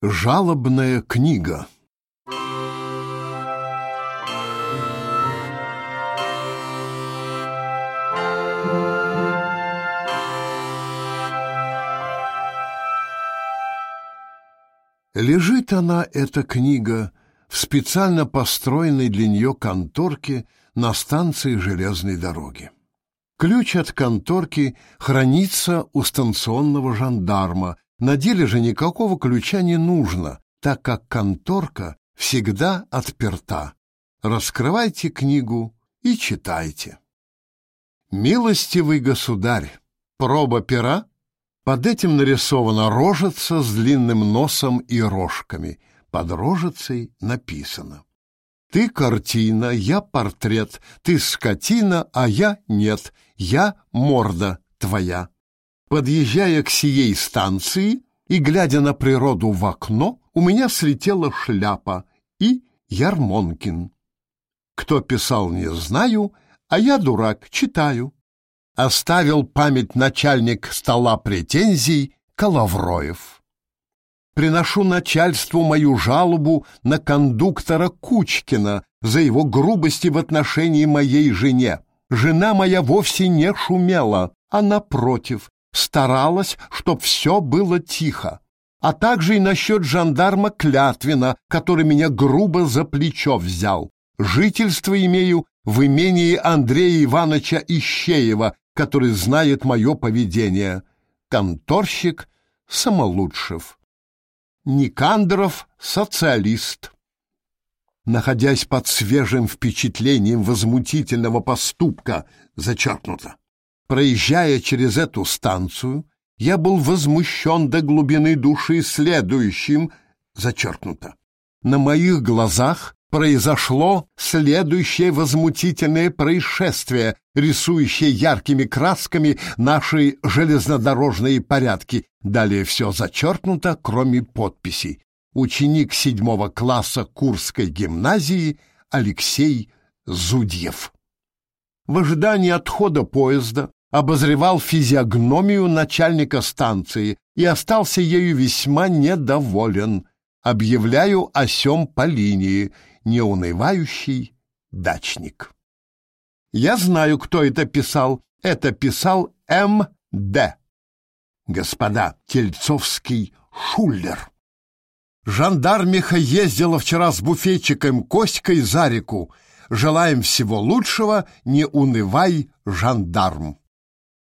Жалобная книга Лежит она, эта книга, в специально построенной для нее конторке на станции железной дороги. Ключ от конторки хранится у станционного жандарма, на деле же никакого ключа не нужно, так как конторка всегда отперта. Раскрывайте книгу и читайте. Милостивый государь, проба пера? Под этим нарисована рожица с длинным носом и рожками. Под рожицей написано. Ты картина, я портрет, ты скотина, а я нет, я морда твоя. Подъезжая к сией станции и глядя на природу в окно, у меня слетела шляпа и Ярмонкин. Кто писал, не знаю, а я, дурак, читаю. Оставил память начальник стола претензий Коловроев. Приношу начальству мою жалобу на кондуктора Кучкина за его грубости в отношении моей жене. Жена моя вовсе не шумела, а, напротив, старалась, чтоб все было тихо. А также и насчет жандарма Клятвина, который меня грубо за плечо взял. Жительство имею в имении Андрея Ивановича Ищеева, который знает мое поведение. Конторщик Самолучшев. Никандров — социалист. Находясь под свежим впечатлением возмутительного поступка, зачеркнуто, Проезжая через эту станцию, я был возмущен до глубины души следующим, зачеркнуто. На моих глазах произошло следующее возмутительное происшествие, рисующее яркими красками наши железнодорожные порядки. Далее все зачеркнуто, кроме подписи. Ученик седьмого класса Курской гимназии Алексей Зудьев. В ожидании отхода поезда обозревал физиогномию начальника станции и остался ею весьма недоволен. Объявляю о сём по линии, неунывающий дачник. Я знаю, кто это писал. Это писал М.Д. Господа, Тельцовский Шуллер. Жандармиха ездила вчера с буфетчиком Коськой за реку. Желаем всего лучшего, не унывай, жандарм.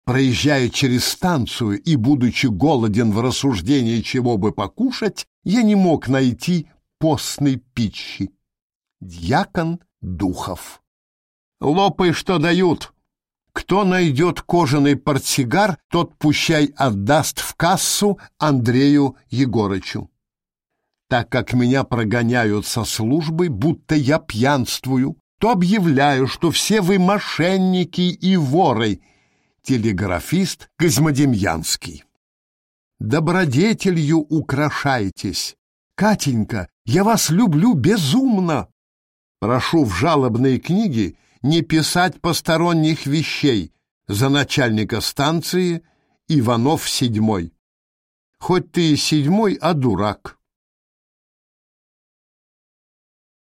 Проезжая через станцию и будучи голоден в рассуждении, чего бы покушать, я не мог найти постной пищи. Дьякон Духов. Лопай, что дают. Кто найдет кожаный портсигар, тот пущай отдаст в кассу Андрею Егорычу. Так как меня прогоняют со службы, будто я пьянствую, то объявляю, что все вы мошенники и воры — телеграфист Козьмодемьянский. Добродетелью украшайтесь. Катенька, я вас люблю безумно. Прошу в жалобной книге не писать посторонних вещей за начальника станции Иванов седьмой. Хоть ты и седьмой, а дурак.